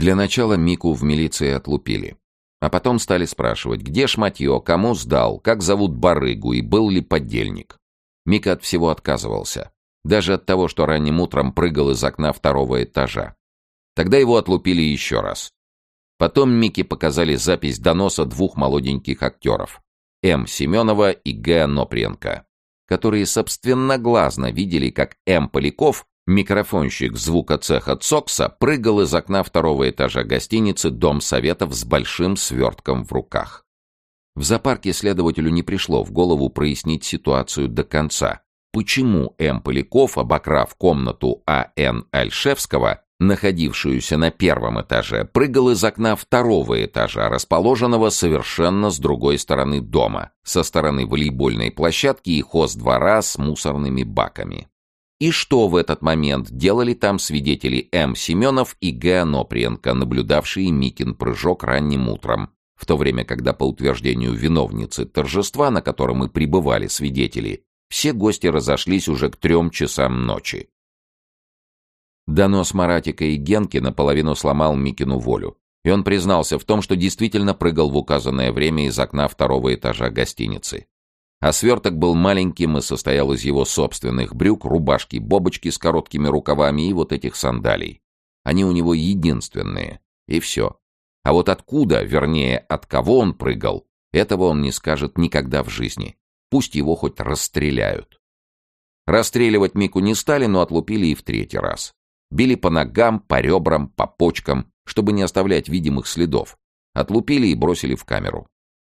Для начала Мику в милиции отлупили. А потом стали спрашивать, где шматье, кому сдал, как зовут барыгу и был ли подельник. Мика от всего отказывался. Даже от того, что ранним утром прыгал из окна второго этажа. Тогда его отлупили еще раз. Потом Мике показали запись доноса двух молоденьких актеров. М. Семенова и Г. Нопренко, которые собственноглазно видели, как М. Поляков, микрофонщик звукоцеха ЦОКСа, прыгал из окна второго этажа гостиницы «Дом Советов» с большим свертком в руках. В зоопарке следователю не пришло в голову прояснить ситуацию до конца. Почему М. Поляков, обокрав комнату А.Н. Альшевского, находившуюся на первом этаже, прыгал из окна второго этажа, расположенного совершенно с другой стороны дома, со стороны волейбольной площадки и хоздвора с мусорными баками. И что в этот момент делали там свидетели М. Семенов и Г. Аноприенко, наблюдавшие Микин прыжок ранним утром, в то время, когда по утверждению виновницы торжества, на котором и пребывали свидетели, все гости разошлись уже к трем часам ночи. Донос Маратика и Генки наполовину сломал Микину волю, и он признался в том, что действительно прыгал в указанное время из окна второго этажа гостиницы. А сверток был маленьким и состоял из его собственных брюк, рубашки, бобочки с короткими рукавами и вот этих сандалий. Они у него единственные. И все. А вот откуда, вернее, от кого он прыгал, этого он не скажет никогда в жизни. Пусть его хоть расстреляют. Расстреливать Мику не стали, но отлупили и в третий раз. Били по ногам, по ребрам, по почкам, чтобы не оставлять видимых следов. Отлупили и бросили в камеру.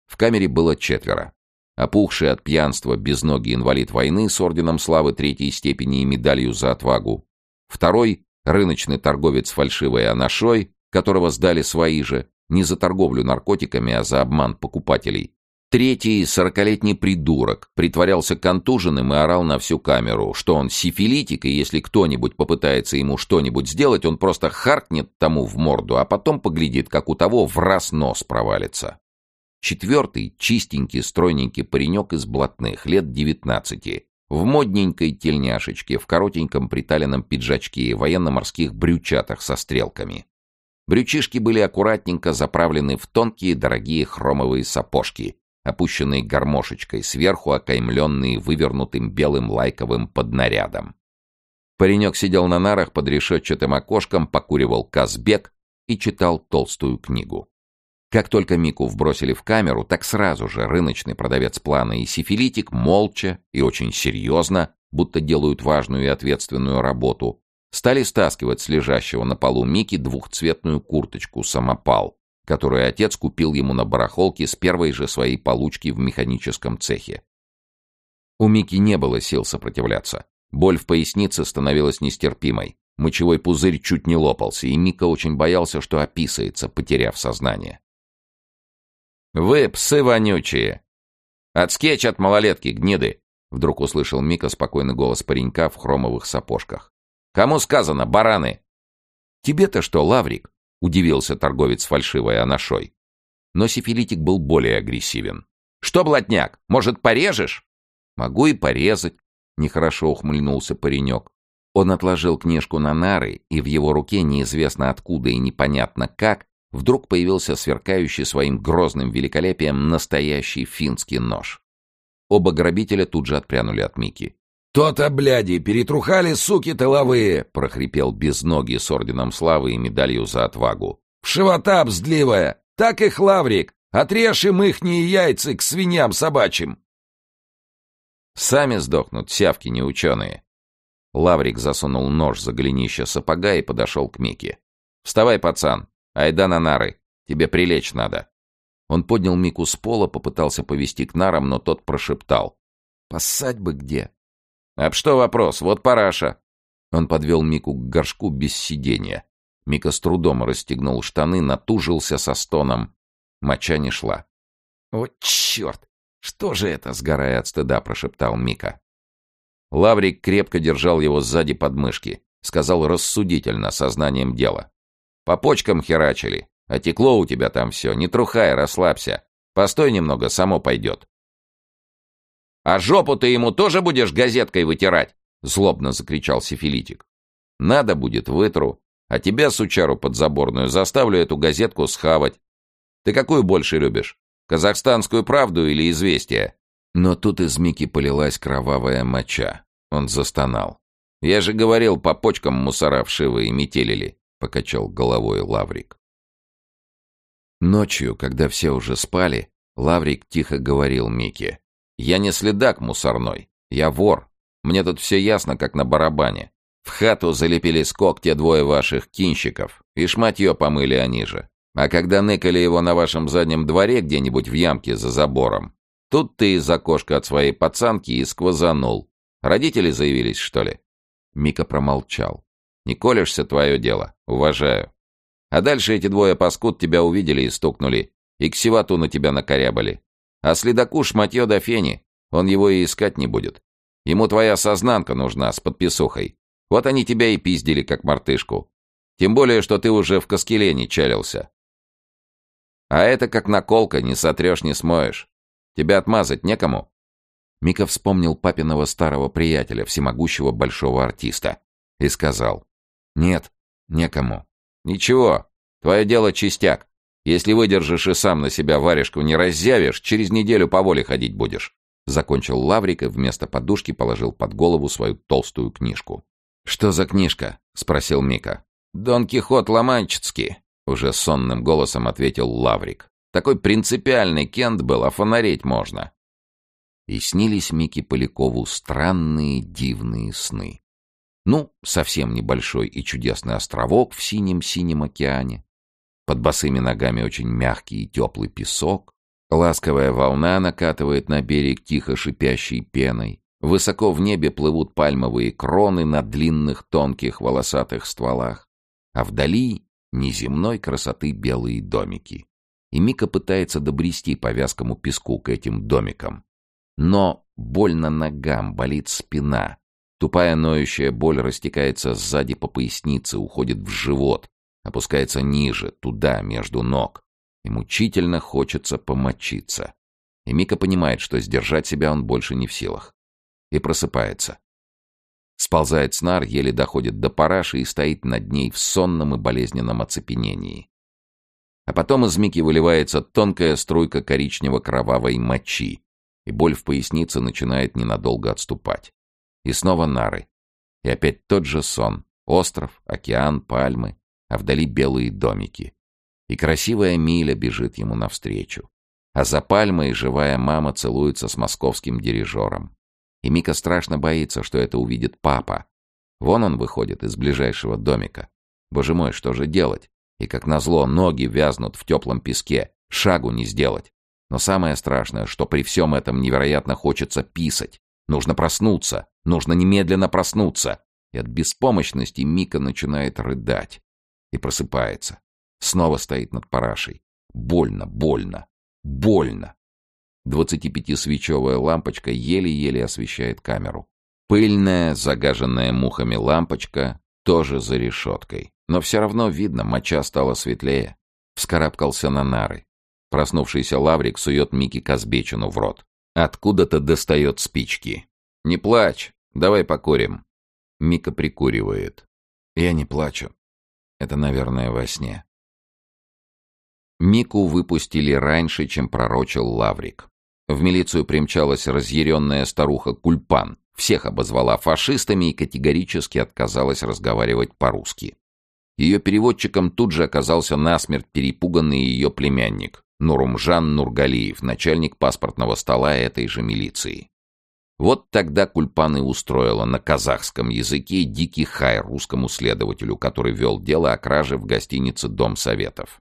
В камере было четверо. Опухший от пьянства безногий инвалид войны с орденом славы третьей степени и медалью за отвагу. Второй — рыночный торговец фальшивой анашой, которого сдали свои же, не за торговлю наркотиками, а за обман покупателей. Третий, сорокалетний придурок, притворялся контуженным и орал на всю камеру, что он сифилитик, и если кто-нибудь попытается ему что-нибудь сделать, он просто харкнет тому в морду, а потом поглядит, как у того в раз нос провалится. Четвертый, чистенький, стройненький паренек из блатных, лет девятнадцати, в модненькой тельняшечке, в коротеньком приталенном пиджачке и военно-морских брючатах со стрелками. Брючишки были аккуратненько заправлены в тонкие дорогие хромовые сапожки — опущенной гармошечкой, сверху окаймленные вывернутым белым лайковым поднарядом. Паренек сидел на нарах под решетчатым окошком, покуривал казбек и читал толстую книгу. Как только Мику вбросили в камеру, так сразу же рыночный продавец плана и сифилитик молча и очень серьезно, будто делают важную и ответственную работу, стали стаскивать с лежащего на полу Мики двухцветную курточку «Самопал», которую отец купил ему на барахолке с первой же своей получки в механическом цехе. У Мики не было сил сопротивляться. Боль в пояснице становилась нестерпимой. Мочевой пузырь чуть не лопался, и Мика очень боялся, что описается, потеряв сознание. «Вы, псы вонючие! Отскечь от малолетки, гниды!» Вдруг услышал Мика спокойный голос паренька в хромовых сапожках. «Кому сказано, бараны?» «Тебе-то что, Лаврик?» удивился торговец фальшивой анашой. Но сифилитик был более агрессивен. «Что, блатняк, может, порежешь?» «Могу и порезать», — нехорошо ухмыльнулся паренек. Он отложил книжку на нары, и в его руке, неизвестно откуда и непонятно как, вдруг появился сверкающий своим грозным великолепием настоящий финский нож. Оба грабителя тут же отпрянули от Мики. «То-то, бляди, перетрухали, суки тыловые!» — прохрипел без ноги с орденом славы и медалью за отвагу. «Вшивота бздливая! Так их лаврик! Отрежь им ихние яйца к свиньям собачьим!» «Сами сдохнут, сявки неученые!» Лаврик засунул нож за голенище сапога и подошел к Мике. «Вставай, пацан! Айда на нары! Тебе прилечь надо!» Он поднял Мику с пола, попытался повести к нарам, но тот прошептал. «Поссать бы где!» «Об что вопрос? Вот параша!» Он подвел Мику к горшку без сидения. Мика с трудом расстегнул штаны, натужился со стоном. Моча не шла. «О, черт! Что же это?» — сгорая от стыда, прошептал Мика. Лаврик крепко держал его сзади подмышки. Сказал рассудительно, сознанием дела. «По почкам херачили. А текло у тебя там все. Не трухай, расслабься. Постой немного, само пойдет. А жопу ты ему тоже будешь газеткой вытирать? Злобно закричал сифилитик. Надо будет, вытру. А тебя, сучару подзаборную, заставлю эту газетку схавать. Ты какую больше любишь? Казахстанскую правду или известия?» Но тут из Мики полилась кровавая моча. Он застонал. «Я же говорил, по почкам мусора вшивые метелили», — покачал головой Лаврик. Ночью, когда все уже спали, Лаврик тихо говорил Мике. «Я не следак мусорной, я вор. Мне тут все ясно, как на барабане. В хату залепили скок те двое ваших кинщиков, и шматье помыли они же. А когда ныкали его на вашем заднем дворе где-нибудь в ямке за забором, тут ты из окошка от своей пацанки и сквозанул. Родители заявились, что ли?» Мика промолчал. «Не колешься, твое дело. Уважаю. А дальше эти двое паскуд тебя увидели и стукнули. И к сивату на тебя накорябали. А следаку шматье до фени. Он его и искать не будет. Ему твоя сознанка нужна с подписухой. Вот они тебя и пиздили, как мартышку. Тем более, что ты уже в Каскелене чалился. А это как наколка, не сотрешь, не смоешь. Тебя отмазать некому. Мика вспомнил папиного старого приятеля, всемогущего большого артиста, и сказал, «Нет, некому». «Ничего, твое дело чистяк. Если выдержишь и сам на себя варежку не раззявишь, через неделю по воле ходить будешь». Закончил Лаврик и вместо подушки положил под голову свою толстую книжку. «Что за книжка?» — спросил Мика. «Дон Кихот Ломанчицкий», уже сонным голосом ответил Лаврик. Такой принципиальный Кент был, а фонареть можно. И снились Мике Полякову странные дивные сны. Ну, совсем небольшой и чудесный островок в синем-синем океане. Под босыми ногами очень мягкий и теплый песок. Ласковая волна накатывает на берег тихо шипящей пеной. Высоко в небе плывут пальмовые кроны на длинных тонких волосатых стволах. А вдали неземной красоты белые домики. И Мика пытается добрести по вязкому песку к этим домикам. Но больно ногам, болит спина. Тупая ноющая боль растекается сзади по пояснице, уходит в живот, опускается ниже, туда, между ног. И мучительно хочется помочиться. И Мика понимает, что сдержать себя он больше не в силах. И просыпается. Сползает с нар, еле доходит до параши и стоит над ней в сонном и болезненном оцепенении. А потом из Мики выливается тонкая струйка коричнево-кровавой мочи, и боль в пояснице начинает ненадолго отступать. И снова нары. И опять тот же сон. Остров, океан, пальмы, а вдали белые домики. И красивая Миля бежит ему навстречу. А за пальмой живая мама целуется с московским дирижером. И Мика страшно боится, что это увидит папа. Вон он выходит из ближайшего домика. Боже мой, что же делать? И как назло, ноги вязнут в теплом песке. Шагу не сделать. Но самое страшное, что при всем этом невероятно хочется писать. Нужно проснуться. Нужно немедленно проснуться. И от беспомощности Мика начинает рыдать. И просыпается. Снова стоит над парашей. Больно, больно, больно. 25-свечевая лампочка еле-еле освещает камеру. Пыльная, загаженная мухами лампочка тоже за решеткой. Но все равно видно, моча стала светлее. Вскарабкался на нары. Проснувшийся Лаврик сует Микки Казбечину в рот. Откуда-то достает спички. «Не плачь, давай покурим». Мика прикуривает. «Я не плачу. Это, наверное, во сне». Мику выпустили раньше, чем пророчил Лаврик. В милицию примчалась разъяренная старуха Кульпан, всех обозвала фашистами и категорически отказалась разговаривать по-русски. Ее переводчиком тут же оказался насмерть перепуганный ее племянник, Нурумжан Нургалиев, начальник паспортного стола этой же милиции. Вот тогда Кульпан и устроила на казахском языке дикий хай русскому следователю, который вел дело о краже в гостинице «Дом Советов».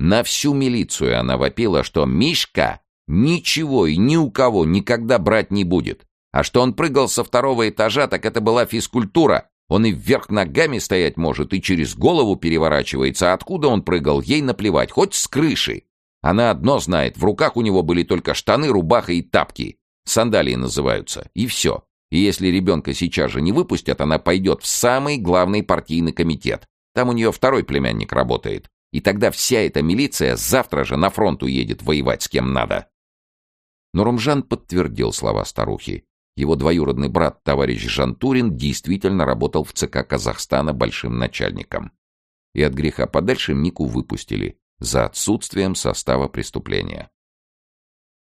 На всю милицию она вопила, что «Мишка Ничего и ни у кого никогда брать не будет. А что он прыгал со второго этажа, так это была физкультура. Он и вверх ногами стоять может, и через голову переворачивается. Откуда он прыгал, ей наплевать, хоть с крыши. Она одно знает, в руках у него были только штаны, рубаха и тапки. Сандалии называются. И все. И если ребенка сейчас же не выпустят, она пойдет в самый главный партийный комитет. Там у нее второй племянник работает. И тогда вся эта милиция завтра же на фронт уедет воевать с кем надо. Но Румжан подтвердил слова старухи. Его двоюродный брат, товарищ Жантурин, действительно работал в ЦК Казахстана большим начальником. И от греха подальше Мику выпустили за отсутствием состава преступления.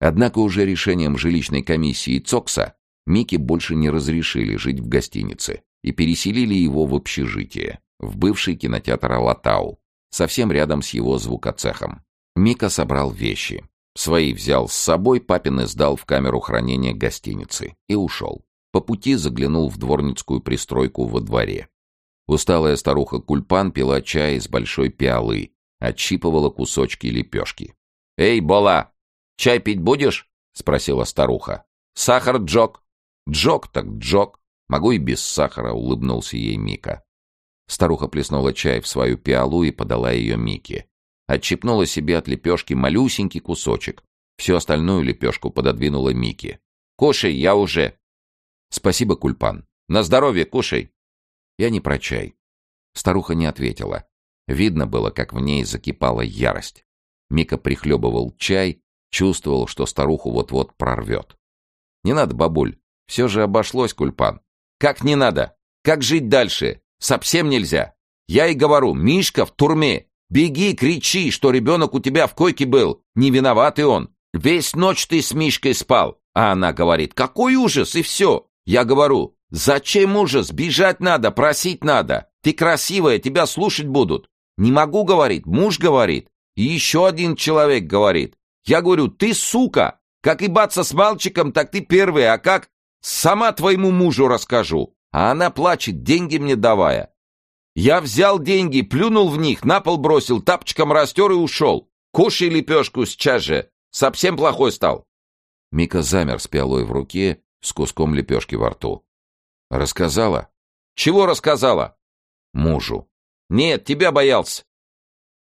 Однако уже решением жилищной комиссии ЦОКСа Мике больше не разрешили жить в гостинице и переселили его в общежитие, в бывший кинотеатр «Алатау», совсем рядом с его звукоцехом. Мика собрал вещи. Свои взял с собой, папины сдал в камеру хранения гостиницы и ушел. По пути заглянул в дворницкую пристройку во дворе. Усталая старуха Кульпан пила чай из большой пиалы, отщипывала кусочки лепешки. «Эй, Бола, чай пить будешь?» — спросила старуха. «Сахар джок». «Джок так джок. Могу и без сахара», — улыбнулся ей Мика. Старуха плеснула чай в свою пиалу и подала ее Мике. Отщипнула себе от лепешки малюсенький кусочек. Всю остальную лепешку пододвинула Мике. «Кушай, я уже!» «Спасибо, Кульпан. На здоровье, кушай!» «Я не про чай». Старуха не ответила. Видно было, как в ней закипала ярость. Мика прихлебывал чай, чувствовал, что старуху вот-вот прорвет. «Не надо, бабуль. Все же обошлось, Кульпан». «Как не надо? Как жить дальше? Совсем нельзя. Я и говорю, Мишка в турме. Беги, кричи, что ребенок у тебя в койке был. Не виноватый он. Весь ночь ты с Мишкой спал. А она говорит, какой ужас, и все. Я говорю, зачем ужас? Бежать надо, просить надо. Ты красивая, тебя слушать будут. Не могу, говорит, муж говорит. И еще один человек говорит. Я говорю, ты сука. Как ебаться с мальчиком, так ты первый, а как? Сама твоему мужу расскажу. А она плачет, деньги мне давая. Я взял деньги, плюнул в них, на пол бросил, тапочком растер и ушел. Кушай лепешку сейчас же. Совсем плохой стал. Мика замер с пиалой в руке, с куском лепешки во рту. Рассказала? Чего рассказала? Мужу. Нет, тебя боялся.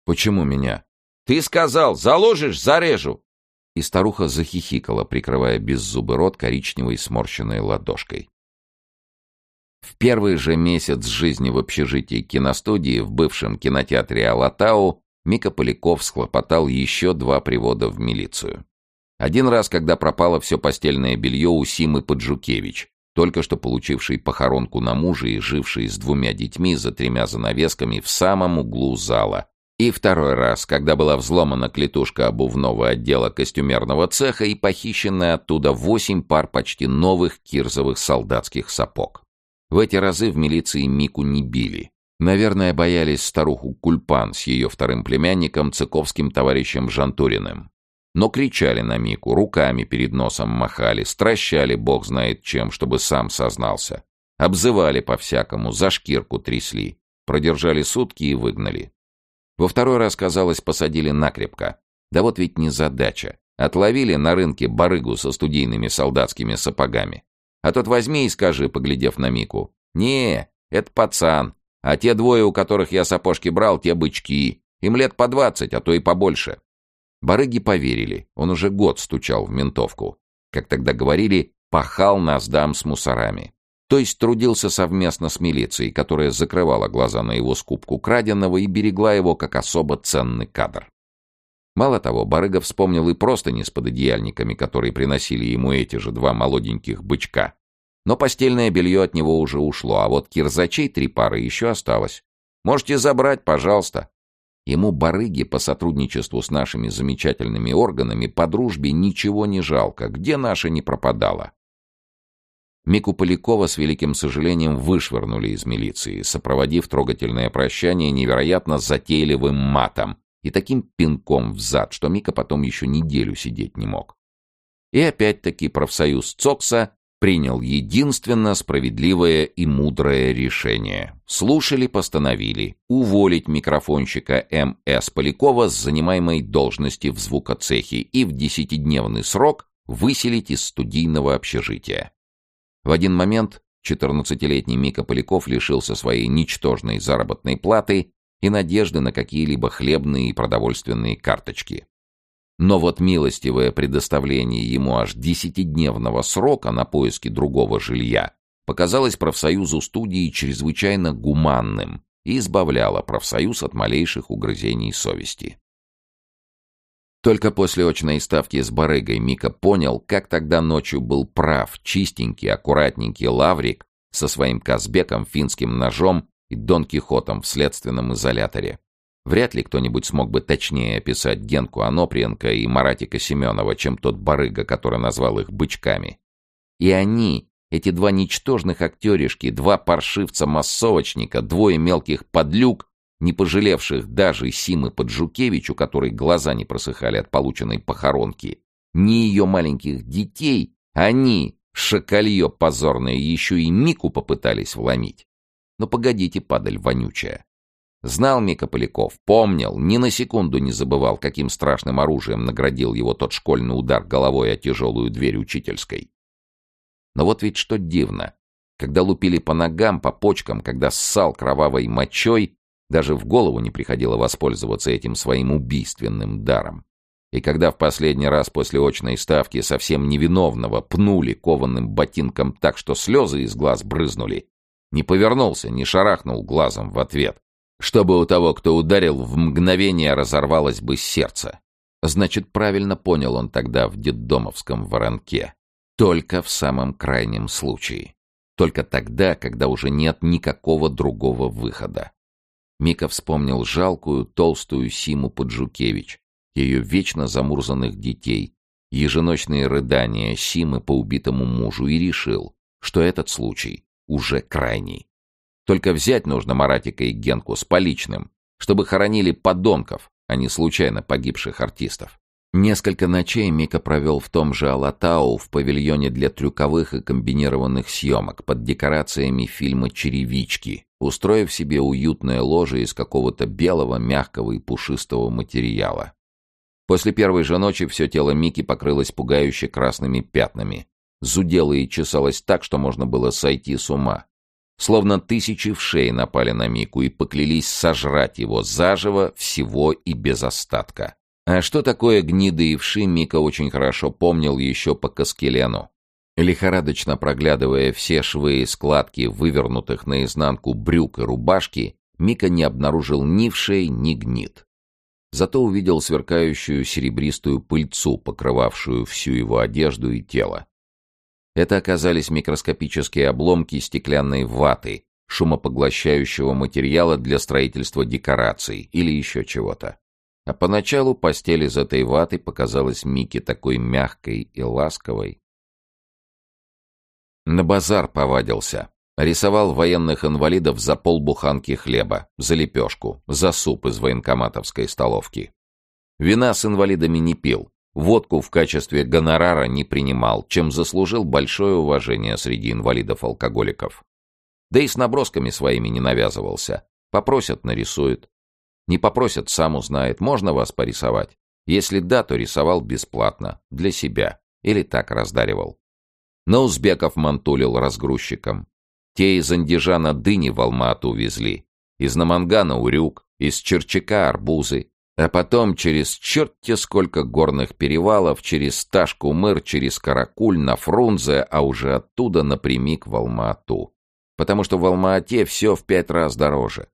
Почему меня? Ты сказал, заложишь, зарежу. И старуха захихикала, прикрывая беззубый рот коричневой сморщенной ладошкой. В первый же месяц жизни в общежитии киностудии в бывшем кинотеатре «Алатау» Мика Поляков схлопотал еще два привода в милицию. Один раз, когда пропало все постельное белье у Симы Поджукевич, только что получивший похоронку на мужа и живший с двумя детьми за тремя занавесками в самом углу зала. И второй раз, когда была взломана клетушка обувного отдела костюмерного цеха и похищены оттуда восемь пар почти новых кирзовых солдатских сапог. В эти разы в милиции Мику не били. Наверное, боялись старуху Кульпан с ее вторым племянником, цыковским товарищем Жантуриным. Но кричали на Мику, руками перед носом махали, стращали бог знает чем, чтобы сам сознался. Обзывали по-всякому, за шкирку трясли. Продержали сутки и выгнали. Во второй раз, казалось, посадили накрепко. Да вот ведь не задача. Отловили на рынке барыгу со студийными солдатскими сапогами. А тот возьми и скажи, поглядев на Мику. «Не, это пацан. А те двое, у которых я сапожки брал, те бычки. Им лет по двадцать, а то и побольше». Барыги поверили. Он уже год стучал в ментовку. Как тогда говорили, пахал нас дам с мусорами. То есть трудился совместно с милицией, которая закрывала глаза на его скупку краденого и берегла его как особо ценный кадр. Мало того, Барыга вспомнил и просто не с пододеяльниками, которые приносили ему эти же два молоденьких бычка. Но постельное белье от него уже ушло, а вот кирзачей три пары еще осталось. Можете забрать, пожалуйста. Ему барыги по сотрудничеству с нашими замечательными органами по дружбе ничего не жалко, где наша не пропадала. Мику Полякова с великим сожалением вышвырнули из милиции, сопроводив трогательное прощание невероятно затейливым матом, и таким пинком в зад, что Мика потом еще неделю сидеть не мог. И опять-таки профсоюз ЦОКСа принял единственно справедливое и мудрое решение. Слушали, постановили уволить микрофонщика М.С. Полякова с занимаемой должности в звукоцехе и в десятидневный срок выселить из студийного общежития. В один момент 14-летний Мика Поляков лишился своей ничтожной заработной платы и надежды на какие-либо хлебные и продовольственные карточки. Но вот милостивое предоставление ему аж десятидневного срока на поиски другого жилья показалось профсоюзу студии чрезвычайно гуманным и избавляло профсоюз от малейших угрызений совести. Только после очной ставки с барыгой Мика понял, как тогда ночью был прав чистенький, аккуратненький Лаврик со своим Казбеком, финским ножом и Дон Кихотом в следственном изоляторе. Вряд ли кто-нибудь смог бы точнее описать Генку Аноприенко и Маратика Семенова, чем тот барыга, который назвал их бычками. И они, эти два ничтожных актеришки, два паршивца-массовочника, двое мелких подлюк, не пожалевших даже Симы Поджукевич, у которой глаза не просыхали от полученной похоронки, ни ее маленьких детей, они, шакалье позорное, еще и Мику попытались вломить. Но погодите, падаль вонючая. Знал Мика Поляков, помнил, ни на секунду не забывал, каким страшным оружием наградил его тот школьный удар головой о тяжелую дверь учительской. Но вот ведь что дивно. Когда лупили по ногам, по почкам, когда ссал кровавой мочой, даже в голову не приходило воспользоваться этим своим убийственным даром. И когда в последний раз после очной ставки совсем невиновного пнули кованым ботинком так, что слезы из глаз брызнули, не повернулся, не шарахнул глазом в ответ, чтобы у того, кто ударил, в мгновение разорвалось бы сердце. Значит, правильно понял он тогда в детдомовском воронке. Только в самом крайнем случае. Только тогда, когда уже нет никакого другого выхода. Мика вспомнил жалкую, толстую Симу Поджукевич, ее вечно замурзанных детей, еженочные рыдания Симы по убитому мужу и решил, что этот случай уже крайний. Только взять нужно Маратика и Генку с поличным, чтобы хоронили подонков, а не случайно погибших артистов. Несколько ночей Мика провел в том же Алатау в павильоне для трюковых и комбинированных съемок под декорациями фильма «Черевички», устроив себе уютное ложе из какого-то белого, мягкого и пушистого материала. После первой же ночи все тело Мики покрылось пугающе красными пятнами. Зудело и чесалось так, что можно было сойти с ума. Словно тысячи вшей напали на Мику и поклялись сожрать его заживо, всего и без остатка. А что такое гниды и вши, Мика очень хорошо помнил еще по Каскелену. Лихорадочно проглядывая все швы и складки вывернутых наизнанку брюк и рубашки, Мика не обнаружил ни вшей, ни гнид. Зато увидел сверкающую серебристую пыльцу, покрывавшую всю его одежду и тело. Это оказались микроскопические обломки стеклянной ваты, шумопоглощающего материала для строительства декораций или еще чего-то. А поначалу постель из этой ваты показалась Мике такой мягкой и ласковой, на базар повадился. Рисовал военных инвалидов за полбуханки хлеба, за лепешку, за суп из военкоматовской столовки. Вина с инвалидами не пил, водку в качестве гонорара не принимал, чем заслужил большое уважение среди инвалидов-алкоголиков. Да и с набросками своими не навязывался. Попросят — нарисует. Не попросят — сам узнает, можно вас порисовать. Если да, то рисовал бесплатно, для себя, или так раздаривал. На узбеков мантулил разгрузчиком. Те из Андижана дыни в Алмату увезли, из Намангана урюк, из Черчака арбузы, а потом через черт-те сколько горных перевалов, через Ташку-Мыр, через Каракуль, на Фрунзе, а уже оттуда напрямик в Алмату. Потому что в Алма-Ате все в пять раз дороже.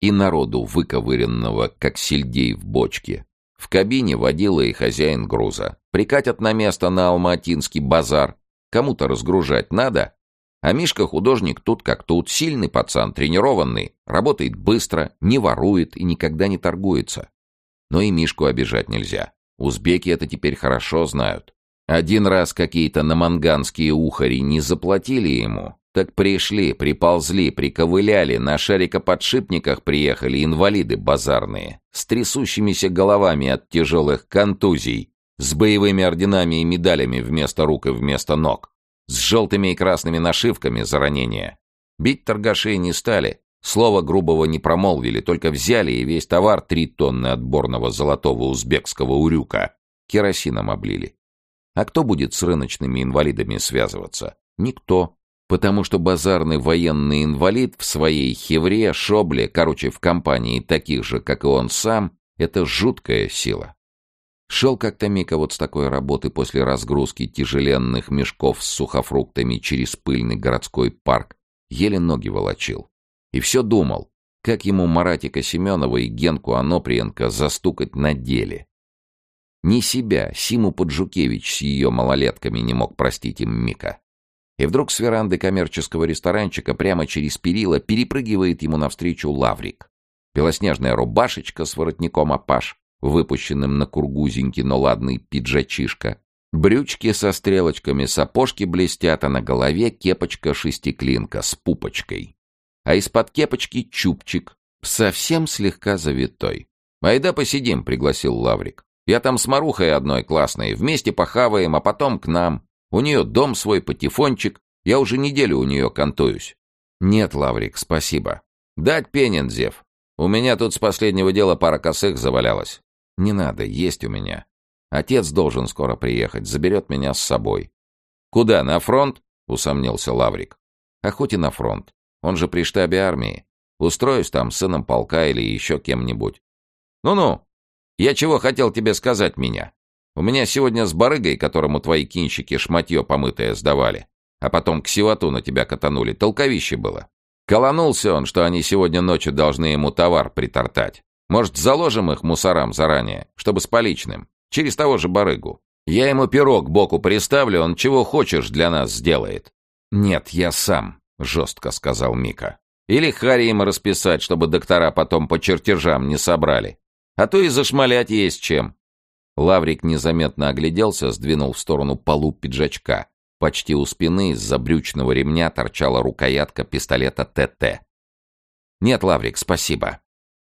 И народу выковыренного, как сельдей в бочке. В кабине водила и хозяин груза. Прикатят на место на Алматинский базар, Кому-то разгружать надо. А Мишка художник тут как тут, сильный пацан, тренированный, работает быстро, не ворует и никогда не торгуется. Но и Мишку обижать нельзя. Узбеки это теперь хорошо знают. Один раз какие-то наманганские ухари не заплатили ему, так пришли, приползли, приковыляли, на шарикоподшипниках приехали инвалиды базарные, с трясущимися головами от тяжелых контузий, с боевыми орденами и медалями вместо рук и вместо ног, с желтыми и красными нашивками за ранения. Бить торгашей не стали, слова грубого не промолвили, только взяли и весь товар три тонны отборного золотого узбекского урюка керосином облили. А кто будет с рыночными инвалидами связываться? Никто. Потому что базарный военный инвалид в своей хевре, шобле, короче, в компании таких же, как и он сам, это жуткая сила. Шел как-то Мика вот с такой работы после разгрузки тяжеленных мешков с сухофруктами через пыльный городской парк, еле ноги волочил. И все думал, как ему Маратика Семенова и Генку Аноприенко застукать на деле. Ни себя Симу Поджукевич с ее малолетками не мог простить им Мика. И вдруг с веранды коммерческого ресторанчика прямо через перила перепрыгивает ему навстречу лаврик. Белоснежная рубашечка с воротником опаш, выпущенным на кургузенький, но ладный пиджачишка. Брючки со стрелочками, сапожки блестят, а на голове кепочка-шестиклинка с пупочкой. А из-под кепочки чубчик, совсем слегка завитой. «Айда посидим», — пригласил Лаврик. «Я там с Марухой одной классной, вместе похаваем, а потом к нам. У нее дом свой, патефончик. Я уже неделю у нее кантуюсь». «Нет, Лаврик, спасибо». «Дать пенен, Зев. У меня тут с последнего дела пара косых завалялась. Не надо, есть у меня. Отец должен скоро приехать, заберет меня с собой. Куда, на фронт? Усомнился Лаврик. А хоть и на фронт. Он же при штабе армии. Устроюсь там сыном полка или еще кем-нибудь. Ну-ну, я чего хотел тебе сказать меня? У меня сегодня с барыгой, которому твои кинщики шматье помытое сдавали, а потом к сивату на тебя катанули, толковище было. Колонулся он, что они сегодня ночью должны ему товар притортать. Может, заложим их мусорам заранее, чтобы с поличным, через того же барыгу. Я ему пирог боку приставлю, он чего хочешь для нас сделает. Нет, я сам, жестко сказал Мика. Или Хари им расписать, чтобы доктора потом по чертежам не собрали. А то и зашмалять есть чем. Лаврик незаметно огляделся, сдвинул в сторону полу пиджачка. Почти у спины из-за брючного ремня торчала рукоятка пистолета ТТ. «Нет, Лаврик, спасибо.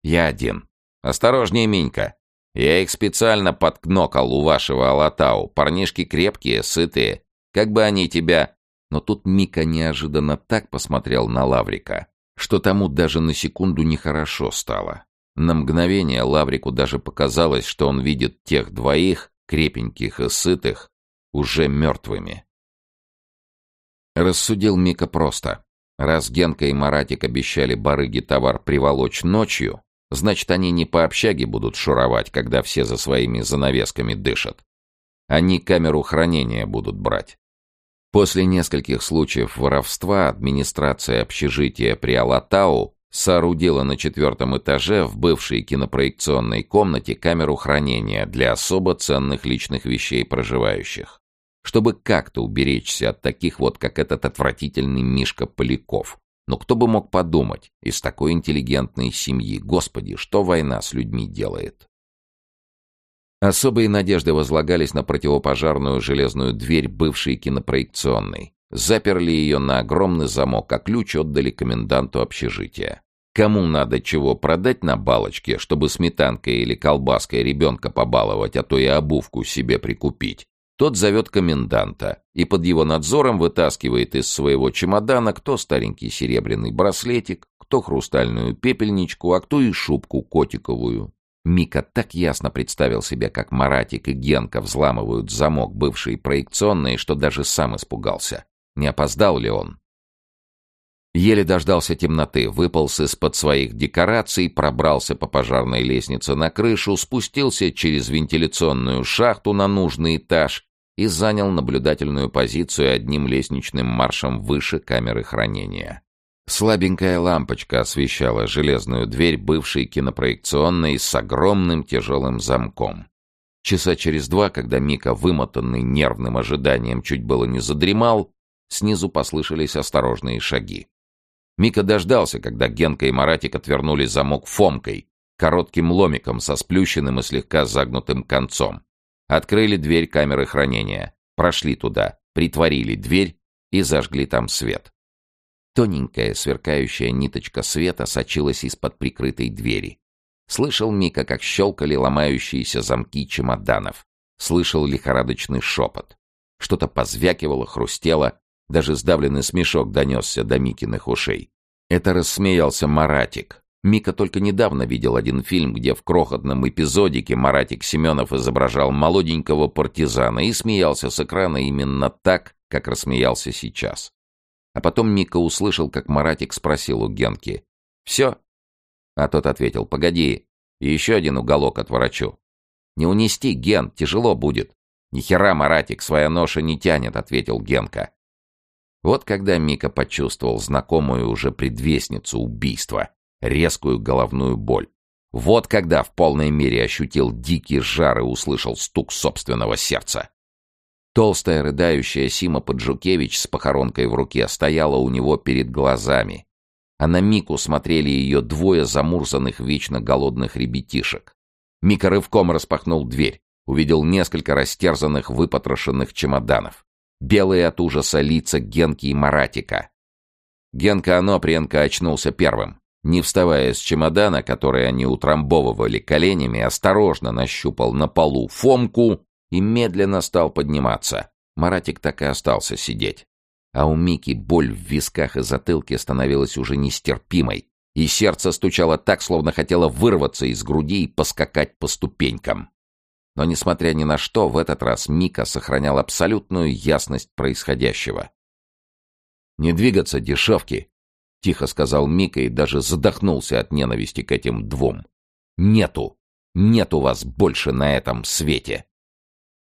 Я один. Осторожнее, Минька. Я их специально подкнокал у вашего Алатау. Парнишки крепкие, сытые. Как бы они тебя...» Но тут Мика неожиданно так посмотрел на Лаврика, что тому даже на секунду нехорошо стало. На мгновение Лаврику даже показалось, что он видит тех двоих, крепеньких и сытых, уже мертвыми. Рассудил Мика просто. Раз Генка и Маратик обещали барыге товар приволочь ночью, значит, они не по общаге будут шуровать, когда все за своими занавесками дышат. Они камеру хранения будут брать. После нескольких случаев воровства администрация общежития при Алатау соорудила на четвертом этаже в бывшей кинопроекционной комнате камеру хранения для особо ценных личных вещей проживающих чтобы как-то уберечься от таких вот, как этот отвратительный Мишка Поляков. Но кто бы мог подумать, из такой интеллигентной семьи, господи, что война с людьми делает? Особые надежды возлагались на противопожарную железную дверь бывшей кинопроекционной. Заперли ее на огромный замок, а ключ отдали коменданту общежития. Кому надо чего продать на балочке, чтобы сметанкой или колбаской ребенка побаловать, а то и обувку себе прикупить, тот зовет коменданта и под его надзором вытаскивает из своего чемодана кто старенький серебряный браслетик, кто хрустальную пепельничку, а кто и шубку котиковую. Мика так ясно представил себе, как Маратик и Генка взламывают замок бывшей проекционной, что даже сам испугался. Не опоздал ли он? Еле дождался темноты, выполз из-под своих декораций, пробрался по пожарной лестнице на крышу, спустился через вентиляционную шахту на нужный этаж и занял наблюдательную позицию одним лестничным маршем выше камеры хранения. Слабенькая лампочка освещала железную дверь бывшей кинопроекционной с огромным тяжелым замком. Часа через два, когда Мика, вымотанный нервным ожиданием, чуть было не задремал, снизу послышались осторожные шаги. Мика дождался, когда Генка и Маратик отвернули замок фомкой, коротким ломиком со сплющенным и слегка загнутым концом. Открыли дверь камеры хранения, прошли туда, притворили дверь и зажгли там свет. Тоненькая сверкающая ниточка света сочилась из-под прикрытой двери. Слышал Мика, как щелкали ломающиеся замки чемоданов. Слышал лихорадочный шепот. Что-то позвякивало, хрустело, даже сдавленный смешок донесся до Микиных ушей. Это рассмеялся Маратик, Мика только недавно видел один фильм, где в крохотном эпизодике Маратик Семенов изображал молоденького партизана и смеялся с экрана именно так, как рассмеялся сейчас. А потом Мика услышал, как Маратик спросил у Генки. «Все?» А тот ответил, «Погоди, еще один уголок отворачу». «Не унести, Ген, тяжело будет». «Ни хера, Маратик, своя ноша не тянет», — ответил Генка. Вот когда Мика почувствовал знакомую уже предвестницу убийства — резкую головную боль. Вот когда в полной мере ощутил дикий жар и услышал стук собственного сердца. Толстая рыдающая Сима Поджукевич с похоронкой в руке стояла у него перед глазами, а на Мику смотрели ее двое замурзанных вечно голодных ребятишек. Мика рывком распахнул дверь, увидел несколько растерзанных выпотрошенных чемоданов. Белые от ужаса лица Генки и Маратика. Генка Аноприенко очнулся первым. Не вставая с чемодана, который они утрамбовывали коленями, осторожно нащупал на полу Фомку и медленно стал подниматься. Маратик так и остался сидеть. А у Мики боль в висках и затылке становилась уже нестерпимой, и сердце стучало так, словно хотело вырваться из груди и поскакать по ступенькам. Но, несмотря ни на что, в этот раз Мика сохранял абсолютную ясность происходящего. «Не двигаться, дешевки!» — тихо сказал Мика и даже задохнулся от ненависти к этим двум. «Нету! Нету вас больше на этом свете!»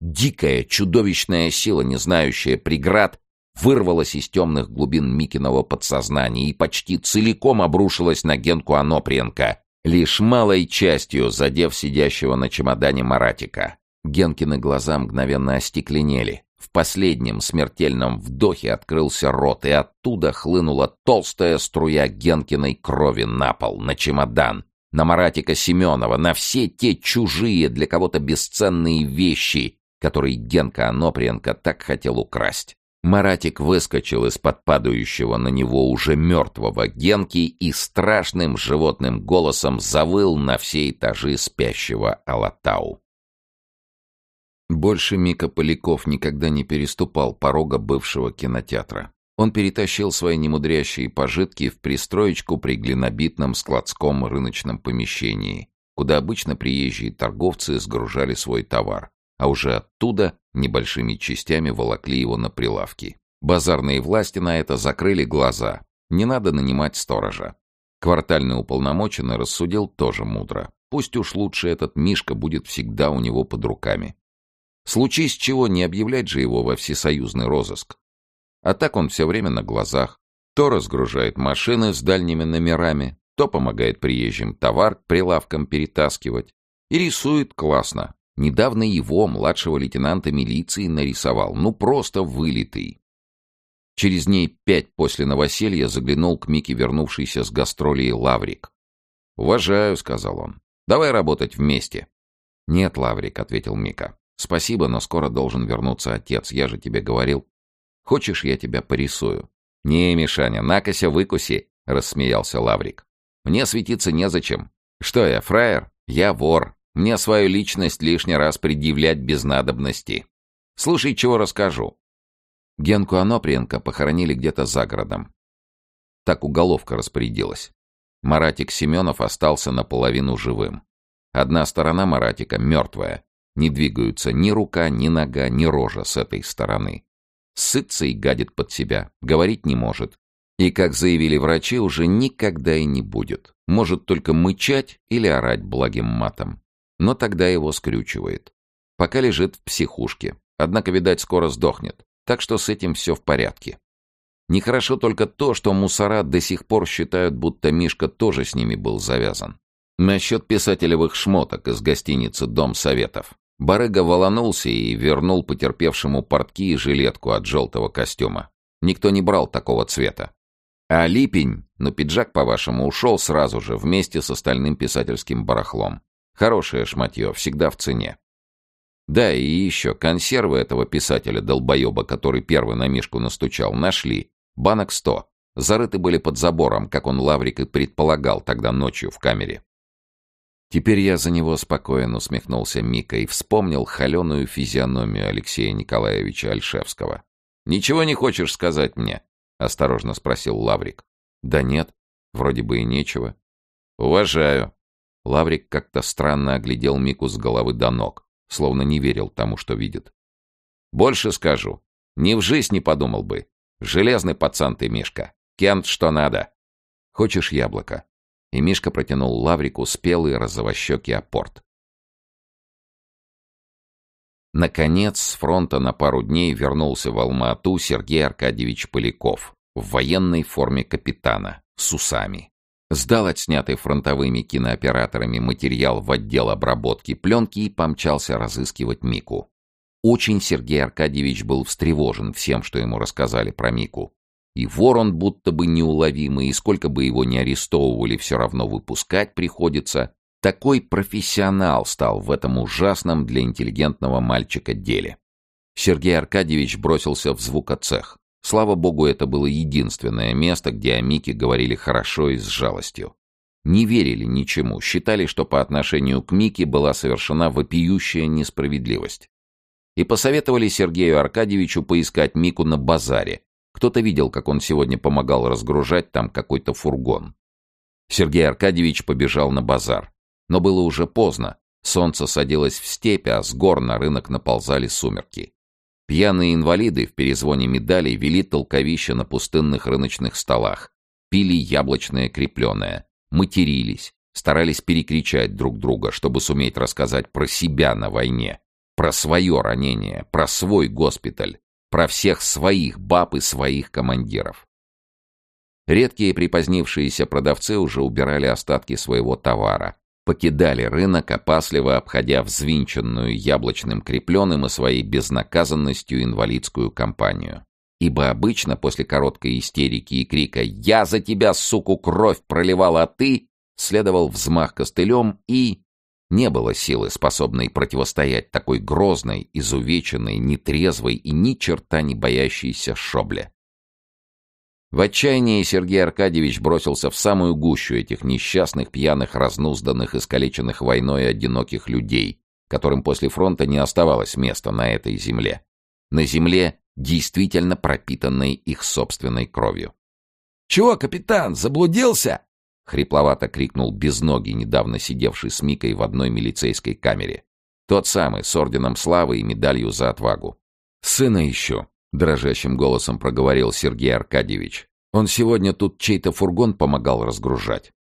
Дикая, чудовищная сила, не знающая преград, вырвалась из темных глубин Микиного подсознания и почти целиком обрушилась на Генку Аноприенко, лишь малой частью задев сидящего на чемодане Маратика. Генкины глаза мгновенно остекленели. В последнем смертельном вдохе открылся рот, и оттуда хлынула толстая струя Генкиной крови на пол, на чемодан, на Маратика Семенова, на все те чужие, для кого-то бесценные вещи, которые Генка Аноприенко так хотел украсть. Маратик выскочил из-под падающего на него уже мертвого Генки и страшным животным голосом завыл на все этажи спящего Алатау. Больше Мика Поляков никогда не переступал порога бывшего кинотеатра. Он перетащил свои немудрящие пожитки в пристроечку при глинобитном складском рыночном помещении, куда обычно приезжие торговцы сгружали свой товар а уже оттуда небольшими частями волокли его на прилавки. Базарные власти на это закрыли глаза. Не надо нанимать сторожа. Квартальный уполномоченный рассудил тоже мудро. Пусть уж лучше этот Мишка будет всегда у него под руками. Случись чего, не объявлять же его во всесоюзный розыск. А так он все время на глазах. То разгружает машины с дальними номерами, то помогает приезжим товар к прилавкам перетаскивать. И рисует классно. Недавно его, младшего лейтенанта милиции, нарисовал. Ну, просто вылитый. Через дней пять после новоселья заглянул к Мике вернувшийся с гастролей Лаврик. «Уважаю», — сказал он. «Давай работать вместе». «Нет, Лаврик», — ответил Мика. «Спасибо, но скоро должен вернуться отец, я же тебе говорил. Хочешь, я тебя порисую?» «Не, Мишаня, накося выкуси», — рассмеялся Лаврик. «Мне светиться незачем. Что я, фраер? Я вор. Мне свою личность лишний раз предъявлять без надобности. Слушай, чего расскажу. Генку Аноприенко похоронили где-то за городом. Так уголовка распорядилась. Маратик Семенов остался наполовину живым. Одна сторона Маратика мертвая. Не двигаются ни рука, ни нога, ни рожа с этой стороны. Сытся и гадит под себя, говорить не может. И, как заявили врачи, уже никогда и не будет. Может только мычать или орать благим матом но тогда его скрючивает. Пока лежит в психушке, однако, видать, скоро сдохнет, так что с этим все в порядке. Нехорошо только то, что мусора до сих пор считают, будто Мишка тоже с ними был завязан. Насчет писателевых шмоток из гостиницы «Дом Советов». Барыга волонулся и вернул потерпевшему портки и жилетку от желтого костюма. Никто не брал такого цвета. А Липень, но пиджак, по-вашему, ушел сразу же вместе с остальным писательским барахлом. Хорошее шматье, всегда в цене. Да, и еще консервы этого писателя-долбоеба, который первый на Мишку настучал, нашли. Банок сто. Зарыты были под забором, как он Лаврик и предполагал тогда ночью в камере. Теперь я за него спокоен, усмехнулся Мика и вспомнил холеную физиономию Алексея Николаевича Альшевского. «Ничего не хочешь сказать мне?» — осторожно спросил Лаврик. «Да нет, вроде бы и нечего». «Уважаю. Лаврик как-то странно оглядел Мику с головы до ног, словно не верил тому, что видит. «Больше скажу. Ни в жизнь не подумал бы. Железный пацан ты, Мишка. Кент, что надо. Хочешь яблоко?» И Мишка протянул Лаврику спелый розовощекий апорт. Наконец, с фронта на пару дней вернулся в Алма-Ату Сергей Аркадьевич Поляков в военной форме капитана, с усами. Сдал отснятый фронтовыми кинооператорами материал в отдел обработки пленки и помчался разыскивать Мику. Очень Сергей Аркадьевич был встревожен всем, что ему рассказали про Мику. И вор он будто бы неуловимый, и сколько бы его ни арестовывали, все равно выпускать приходится. Такой профессионал стал в этом ужасном для интеллигентного мальчика деле. Сергей Аркадьевич бросился в звукоцех. Слава богу, это было единственное место, где о Мике говорили хорошо и с жалостью. Не верили ничему, считали, что по отношению к Мике была совершена вопиющая несправедливость. И посоветовали Сергею Аркадьевичу поискать Мику на базаре. Кто-то видел, как он сегодня помогал разгружать там какой-то фургон. Сергей Аркадьевич побежал на базар. Но было уже поздно. Солнце садилось в степь, а с гор на рынок наползали сумерки. Пьяные инвалиды в перезвоне медалей вели толковища на пустынных рыночных столах, пили яблочное крепленое, матерились, старались перекричать друг друга, чтобы суметь рассказать про себя на войне, про свое ранение, про свой госпиталь, про всех своих баб и своих командиров. Редкие припозднившиеся продавцы уже убирали остатки своего товара, покидали рынок, опасливо обходя взвинченную яблочным крепленым и своей безнаказанностью инвалидскую компанию. Ибо обычно после короткой истерики и крика «Я за тебя, суку, кровь проливал, а ты!» следовал взмах костылем и... Не было силы, способной противостоять такой грозной, изувеченной, нетрезвой и ни черта не боящейся шобле. В отчаянии Сергей Аркадьевич бросился в самую гущу этих несчастных, пьяных, разнузданных, искалеченных войной одиноких людей, которым после фронта не оставалось места на этой земле. На земле, действительно пропитанной их собственной кровью. «Чего, капитан, заблудился?» — хрипловато крикнул безногий, недавно сидевший с Микой в одной милицейской камере. Тот самый, с орденом славы и медалью за отвагу. «Сына ищу», — дрожащим голосом проговорил Сергей Аркадьевич. «Он сегодня тут чей-то фургон помогал разгружать».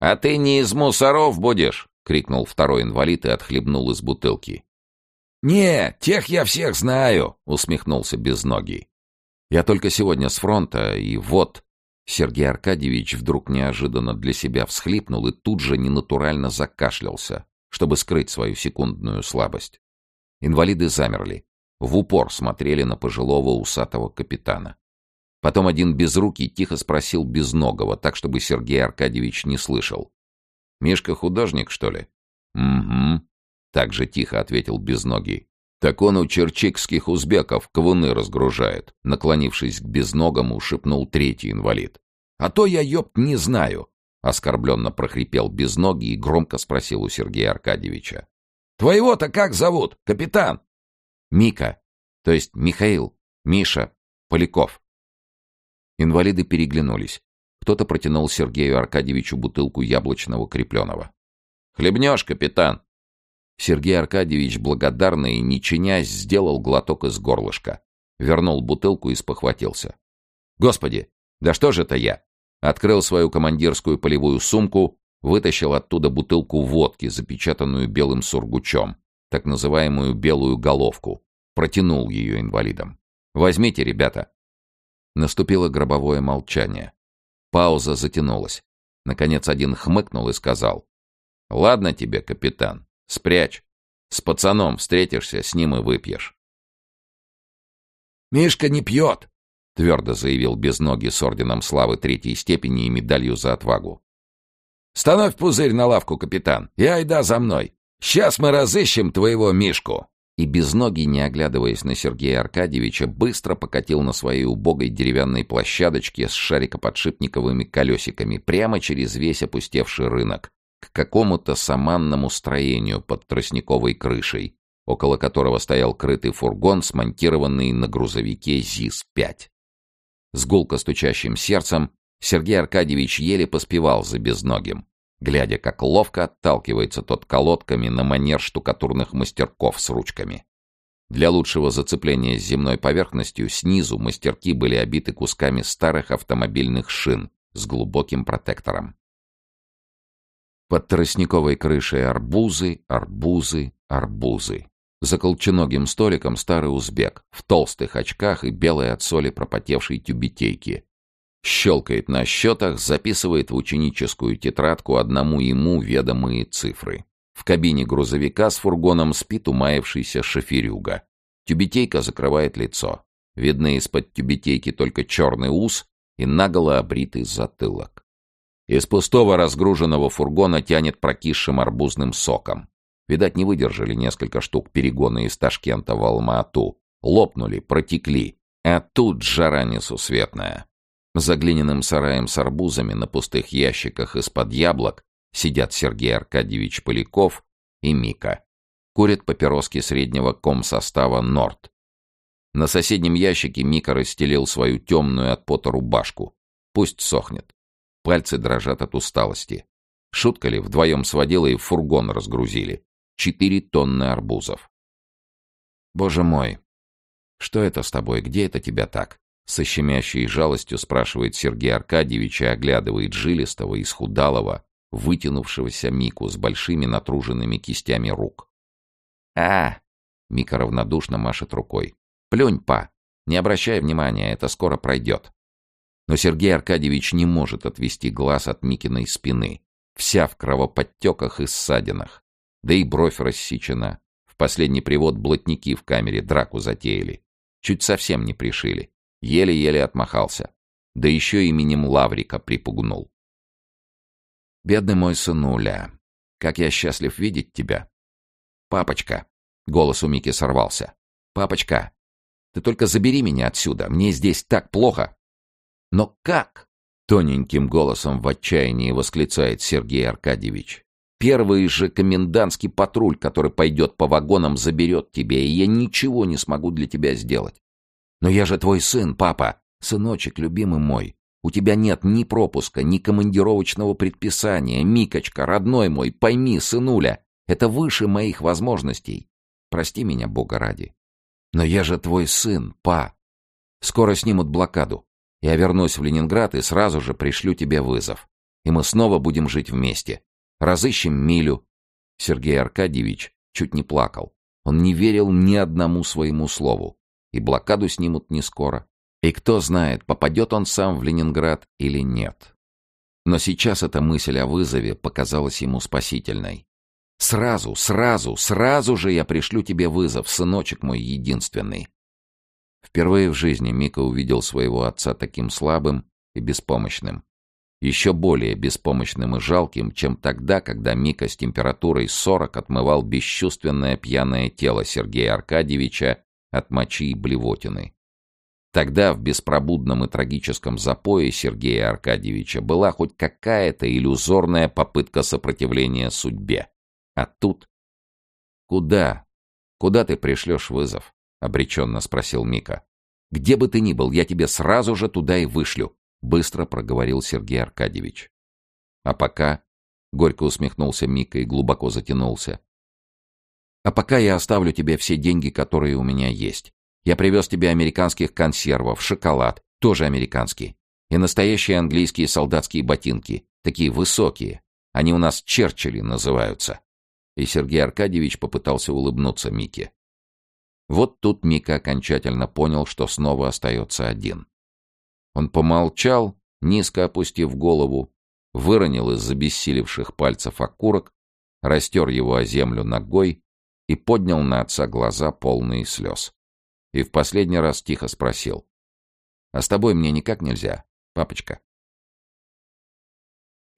«А ты не из мусоров будешь?» — крикнул второй инвалид и отхлебнул из бутылки. «Не, тех я всех знаю», — усмехнулся Безногий. «Я только сегодня с фронта, и вот...» Сергей Аркадьевич вдруг неожиданно для себя всхлипнул и тут же ненатурально закашлялся, чтобы скрыть свою секундную слабость. Инвалиды замерли в упор смотрели на пожилого усатого капитана. Потом один безрукий тихо спросил безногого, так, чтобы Сергей Аркадьевич не слышал. «Мишка художник, что ли?» «Угу», — так же тихо ответил безногий. «Так он у черчикских узбеков ковуны разгружает», — наклонившись к безногому, шепнул третий инвалид. «А то я, ёпт, не знаю», — оскорбленно прохрипел безногий и громко спросил у Сергея Аркадьевича. «Твоего-то как зовут, капитан?» Мика, то есть Михаил, Миша, Поляков. Инвалиды переглянулись. Кто-то протянул Сергею Аркадьевичу бутылку яблочного крепленого. «Хлебнешь, капитан!» Сергей Аркадьевич, благодарный и не чинясь, сделал глоток из горлышка. Вернул бутылку и спохватился. «Господи, да что же это я?» Открыл свою командирскую полевую сумку, вытащил оттуда бутылку водки, запечатанную белым сургучом, так называемую белую головку, протянул ее инвалидам. «Возьмите, ребята». Наступило гробовое молчание. Пауза затянулась. Наконец один хмыкнул и сказал. «Ладно тебе, капитан, спрячь. С пацаном встретишься, с ним и выпьешь». «Мишка не пьет», — твердо заявил Безногий с орденом славы третьей степени и медалью за отвагу. «Становь пузырь на лавку, капитан, и айда за мной. Сейчас мы разыщем твоего Мишку!» И без ноги, не оглядываясь на Сергея Аркадьевича, быстро покатил на своей убогой деревянной площадочке с шарикоподшипниковыми колесиками прямо через весь опустевший рынок к какому-то саманному строению под тростниковой крышей, около которого стоял крытый фургон, смонтированный на грузовике ЗИС-5. С гулко стучащим сердцем Сергей Аркадьевич еле поспевал за безногим глядя, как ловко отталкивается тот колодками на манер штукатурных мастерков с ручками. Для лучшего зацепления с земной поверхностью снизу мастерки были обиты кусками старых автомобильных шин с глубоким протектором. Под тростниковой крышей арбузы, арбузы, арбузы. За колченогим столиком старый узбек, в толстых очках и белой от соли пропотевшей тюбетейки. Щелкает на счетах, записывает в ученическую тетрадку одному ему ведомые цифры. В кабине грузовика с фургоном спит умаявшийся шоферюга. Тюбетейка закрывает лицо. Видны из-под тюбетейки только черный ус и наголо обритый затылок. Из пустого разгруженного фургона тянет прокисшим арбузным соком. Видать, не выдержали несколько штук перегона из Ташкента в Алма-Ату. Лопнули, протекли. А тут жара несусветная. За глиняным сараем с арбузами на пустых ящиках из-под яблок сидят Сергей Аркадьевич Поляков и Мика. Курят папироски среднего комсостава «Норд». На соседнем ящике Мика расстелил свою темную от пота рубашку. Пусть сохнет. Пальцы дрожат от усталости. Шутка ли, вдвоем с водилой фургон разгрузили. Четыре тонны арбузов. «Боже мой, что это с тобой? Где это тебя так?» Со щемящей жалостью спрашивает Сергей Аркадьевич и оглядывает жилистого, исхудалого, вытянувшегося Мику с большими натруженными кистями рук. «А!» — Мика равнодушно машет рукой. «Плюнь, па! Не обращай внимания, это скоро пройдет». Но Сергей Аркадьевич не может отвести глаз от Микиной спины. Вся в кровоподтеках и ссадинах. Да и бровь рассечена. В последний привод блатники в камере драку затеяли. Чуть совсем не пришили. Еле-еле отмахался. Да еще именем Лаврика припугнул. «Бедный мой сынуля, как я счастлив видеть тебя!» «Папочка!» — голос у Мики сорвался. «Папочка, ты только забери меня отсюда, мне здесь так плохо!» «Но как?» — тоненьким голосом в отчаянии восклицает Сергей Аркадьевич. «Первый же комендантский патруль, который пойдет по вагонам, заберет тебя, и я ничего не смогу для тебя сделать. Но я же твой сын, папа, сыночек, любимый мой. У тебя нет ни пропуска, ни командировочного предписания. Микочка, родной мой, пойми, сынуля, это выше моих возможностей. Прости меня, Бога ради. Но я же твой сын, па. Скоро снимут блокаду. Я вернусь в Ленинград и сразу же пришлю тебе вызов. И мы снова будем жить вместе. Разыщем Милю. Сергей Аркадьевич чуть не плакал. Он не верил ни одному своему слову. И блокаду снимут не скоро. И кто знает, попадет он сам в Ленинград или нет. Но сейчас эта мысль о вызове показалась ему спасительной. «Сразу, сразу, сразу же я пришлю тебе вызов, сыночек мой единственный. Впервые в жизни Мика увидел своего отца таким слабым и беспомощным. Еще более беспомощным и жалким, чем тогда, когда Мика с температурой 40 отмывал бесчувственное пьяное тело Сергея Аркадьевича от мочи и блевотины. Тогда в беспробудном и трагическом запое Сергея Аркадьевича была хоть какая-то иллюзорная попытка сопротивления судьбе. А тут... Куда? Куда ты пришлешь вызов? — обреченно спросил Мика. «Где бы ты ни был, я тебе сразу же туда и вышлю», — быстро проговорил Сергей Аркадьевич. «А пока...» — горько усмехнулся Мика и глубоко затянулся. «А пока я оставлю тебе все деньги, которые у меня есть. Я привез тебе американских консервов, шоколад, тоже американский, и настоящие английские солдатские ботинки, такие высокие. Они у нас Черчилли называются». И Сергей Аркадьевич попытался улыбнуться Мике. Вот тут Мика окончательно понял, что снова остается один. Он помолчал, низко опустив голову, выронил из забессилевших пальцев окурок, растер его о землю ногой и поднял на отца глаза полные слез. И в последний раз тихо спросил. «А с тобой мне никак нельзя, папочка?»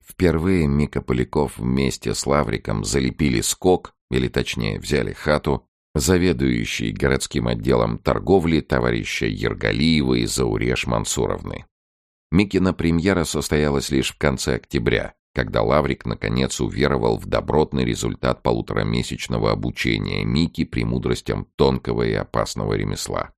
Впервые Мика Поляков вместе с Лавриком залепили скок, или точнее взяли хату, заведующий городским отделом торговли товарища Ергалиева и Зауреш Мансуровны. Микина премьера состоялась лишь в конце октября, когда Лаврик наконец уверовал в добротный результат полуторамесячного обучения Мики премудростям тонкого и опасного ремесла.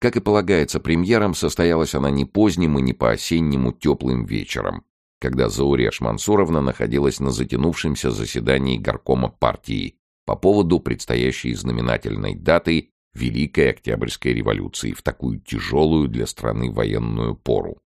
Как и полагается премьерам, состоялась она не поздним и не по-осеннему теплым вечером, когда Зауреш Мансуровна находилась на затянувшемся заседании горкома партии по поводу предстоящей знаменательной даты Великой Октябрьской революции в такую тяжелую для страны военную пору.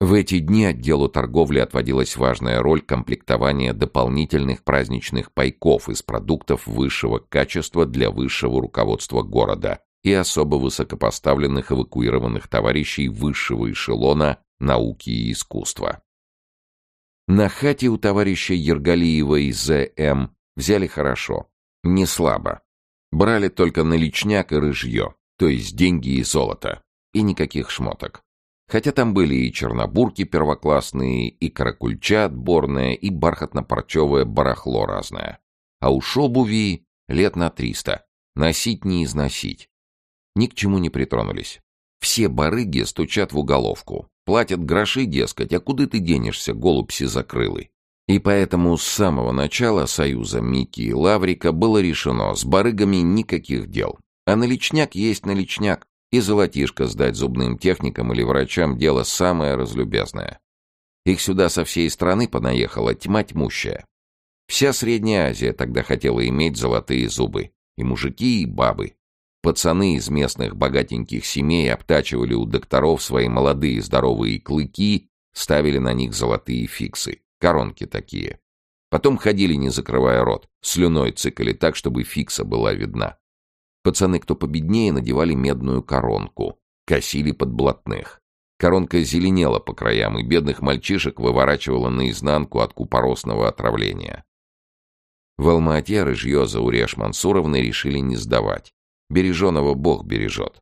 В эти дни отделу торговли отводилась важная роль комплектования дополнительных праздничных пайков из продуктов высшего качества для высшего руководства города, и особо высокопоставленных эвакуированных товарищей высшего эшелона науки и искусства. На хате у товарища Ергалиева и З.М. взяли хорошо, не слабо. Брали только наличняк и рыжье, то есть деньги и золото, и никаких шмоток. Хотя там были и чернобурки первоклассные, и каракульча отборная, и бархатно-парчевое барахло разное. А уж обуви лет на триста. Носить не износить. Ни к чему не притронулись. Все барыги стучат в уголовку. Платят гроши, дескать, а куда ты денешься, голубь сизокрылый? И поэтому с самого начала союза Мики и Лаврика было решено с барыгами никаких дел. А наличняк есть наличняк. И золотишко сдать зубным техникам или врачам дело самое разлюбезное. Их сюда со всей страны понаехала тьма тьмущая. Вся Средняя Азия тогда хотела иметь золотые зубы. И мужики, и бабы. Пацаны из местных богатеньких семей обтачивали у докторов свои молодые здоровые клыки, ставили на них золотые фиксы. Коронки такие. Потом ходили, не закрывая рот, слюной цикали так, чтобы фикса была видна. Пацаны, кто победнее, надевали медную коронку, косили под блатных. Коронка зеленела по краям, и бедных мальчишек выворачивала наизнанку от купоросного отравления. В Алма-Ате рыжье Зауреш Мансуровны решили не сдавать. Береженого Бог бережет.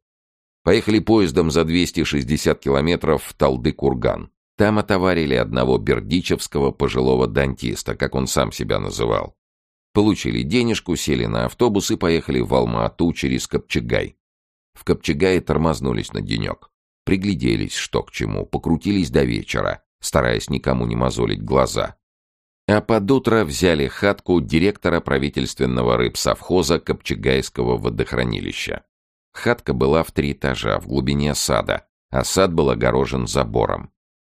Поехали поездом за 260 километров в Талды-Курган. Там отоварили одного бердичевского пожилого дантиста, как он сам себя называл. Получили денежку, сели на автобус и поехали в Алма-Ату через Копчегай. В Копчегае тормознулись на денек. Пригляделись, что к чему, покрутились до вечера, стараясь никому не мозолить глаза. А под утро взяли хатку директора правительственного рыбсовхоза Копчегайского водохранилища. Хатка была в три этажа, в глубине сада, а сад был огорожен забором.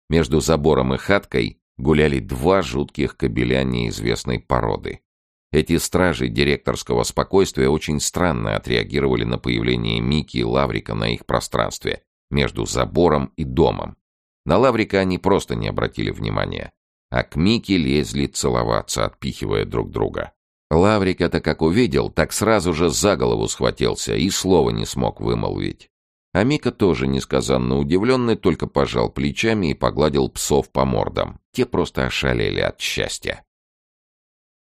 Между забором и хаткой гуляли два жутких кобеля неизвестной породы. Эти стражи директорского спокойствия очень странно отреагировали на появление Мики и Лаврика на их пространстве, между забором и домом. На Лаврика они просто не обратили внимания, а к Мике лезли целоваться, отпихивая друг друга. Лаврик это как увидел, так сразу же за голову схватился и слова не смог вымолвить. А Мика тоже несказанно удивленный, только пожал плечами и погладил псов по мордам. Те просто ошалели от счастья.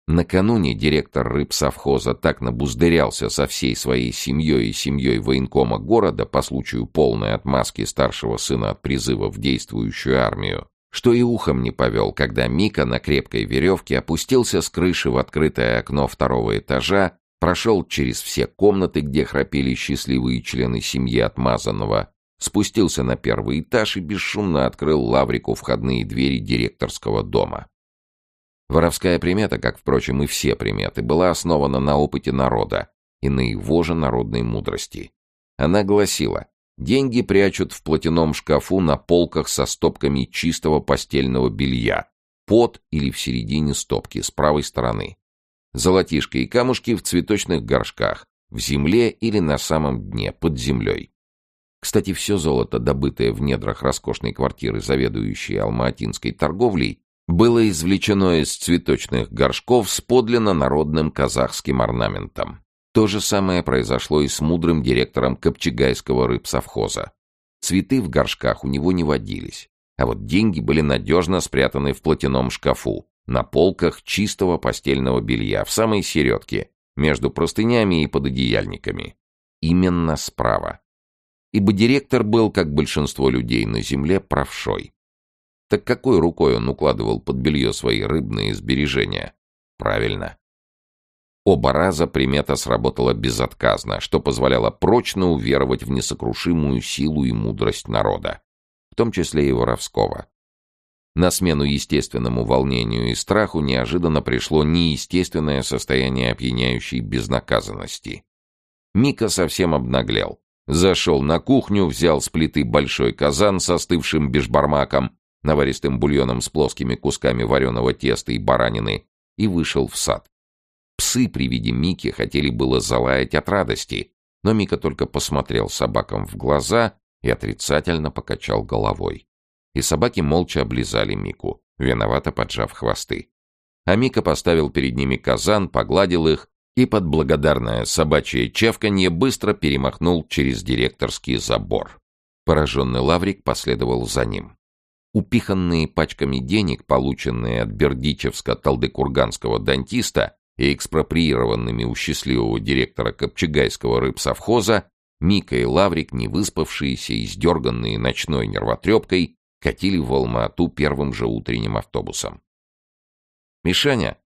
Накануне директор рыбсовхоза так набуздырялся со всей своей семьей и семьей военкома города по случаю полной отмазки старшего сына от призыва в действующую армию, что и ухом не повел, когда Мика на крепкой веревке опустился с крыши в открытое окно второго этажа, прошел через все комнаты, где храпели счастливые члены семьи отмазанного, спустился на первый этаж и бесшумно открыл Лаврику входные двери директорского дома. Воровская примета, как, впрочем, и все приметы, была основана на опыте народа и на его же народной мудрости. Она гласила, деньги прячут в платяном шкафу на полках со стопками чистого постельного белья, под или в середине стопки с правой стороны. Золотишко и камушки в цветочных горшках, в земле или на самом дне, под землей. Кстати, все золото, добытое в недрах роскошной квартиры заведующей алматинской торговлей, было извлечено из цветочных горшков с подлинно народным казахским орнаментом. То же самое произошло и с мудрым директором Копчегайского рыбсовхоза. Цветы в горшках у него не водились, а вот деньги были надежно спрятаны в платяном шкафу, на полках чистого постельного белья, в самой середке, между простынями и пододеяльниками. Именно справа. Ибо директор был, как большинство людей на земле, правшой. Так какой рукой он укладывал под белье свои рыбные сбережения? Правильно. Оба раза примета сработала безотказно, что позволяло прочно уверовать в несокрушимую силу и мудрость народа, в том числе и воровского. На смену естественному волнению и страху неожиданно пришло неестественное состояние опьяняющей безнаказанности. Мика совсем обнаглел. Зашел на кухню, взял с плиты большой казан со остывшим бешбармаком наваристым бульоном с плоскими кусками вареного теста и баранины, и вышел в сад. Псы при виде Мики хотели было залаять от радости, но Мика только посмотрел собакам в глаза и отрицательно покачал головой. И собаки молча облизали Мику, виновато поджав хвосты. А Мика поставил перед ними казан, погладил их и под благодарное собачье чавканье быстро перемахнул через директорский забор. Пораженный Лаврик последовал за ним. Упиханные пачками денег, полученные от бердичевско-талдыкурганского дантиста и экспроприированными у счастливого директора Копчегайского рыбсовхоза, Мика и Лаврик, не выспавшиеся и сдерганные ночной нервотрепкой, катили в Алма-Ату первым же утренним автобусом. «Мишаня,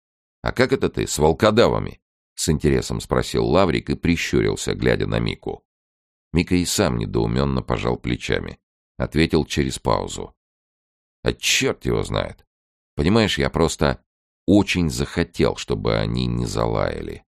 а как это ты, с волкодавами?» — с интересом спросил Лаврик и прищурился, глядя на Мику. Мика и сам недоуменно пожал плечами. Ответил через паузу. «А черт его знает. Понимаешь, я просто очень захотел, чтобы они не залаяли.